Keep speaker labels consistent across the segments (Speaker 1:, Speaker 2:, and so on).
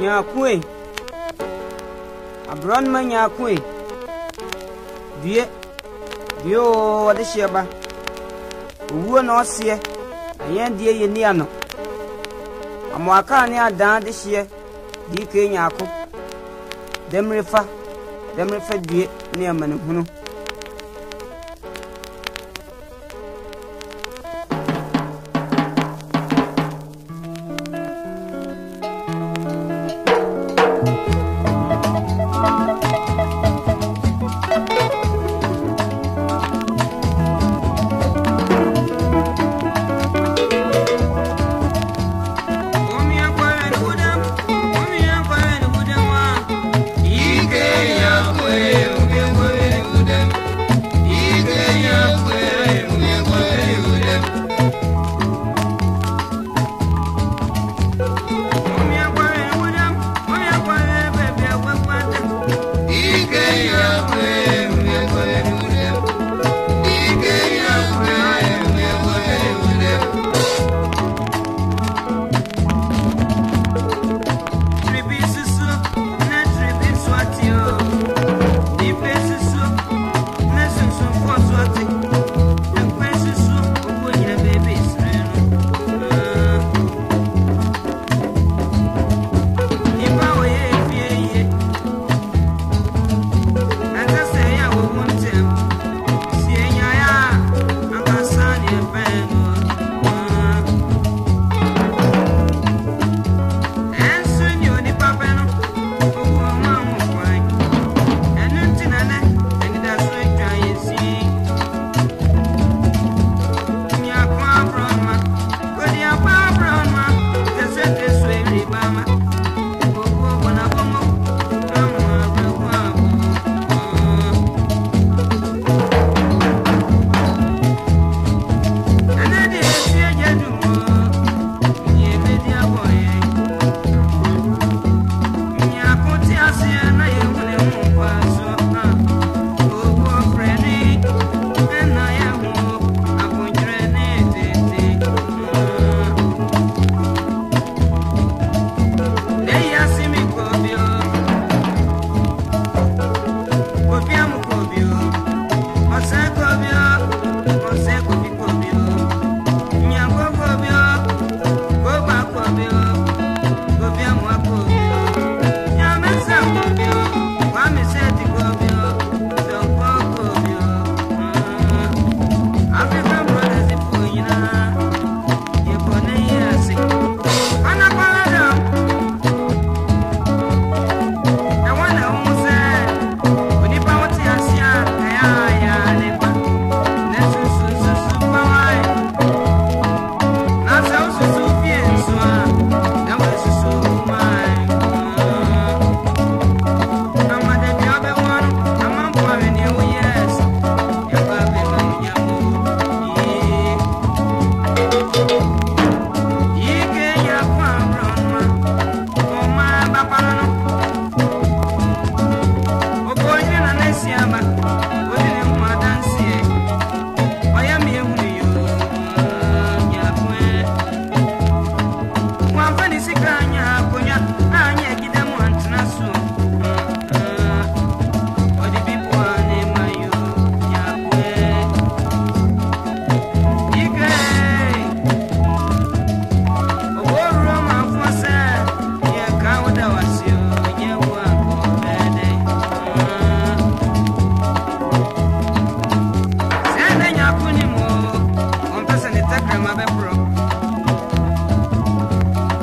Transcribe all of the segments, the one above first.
Speaker 1: nyaakue aborɔ no ma nyaakue due due o wɔde hyɛ ba. Owuo na ɔseɛ. Ɛyɛn deɛ yɛ ni ano amoakaa ne adan de hyeɛ dii kee nyaako dɛmire fa dɛmire fa due ne amanehunu yeah.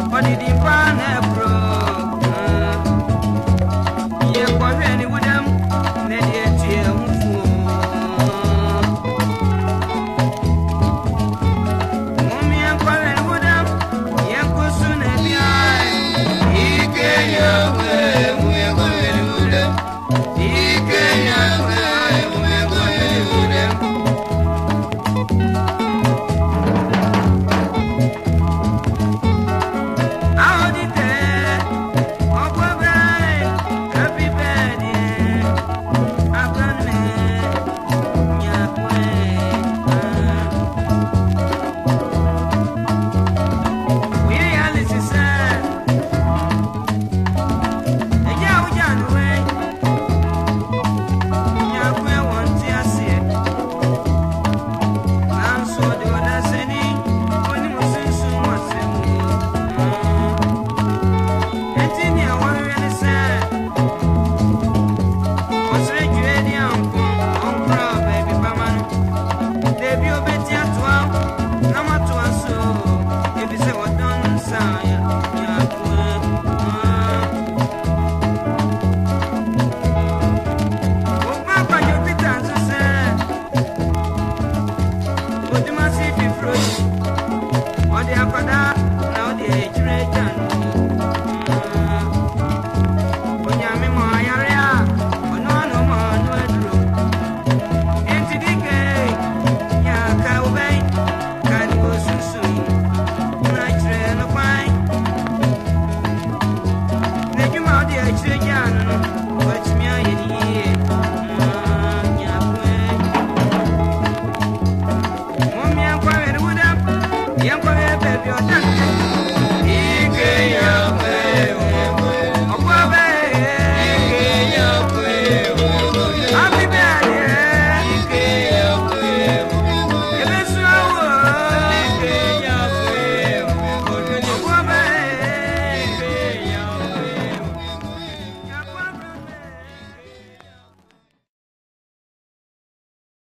Speaker 1: What did he find? Siempre.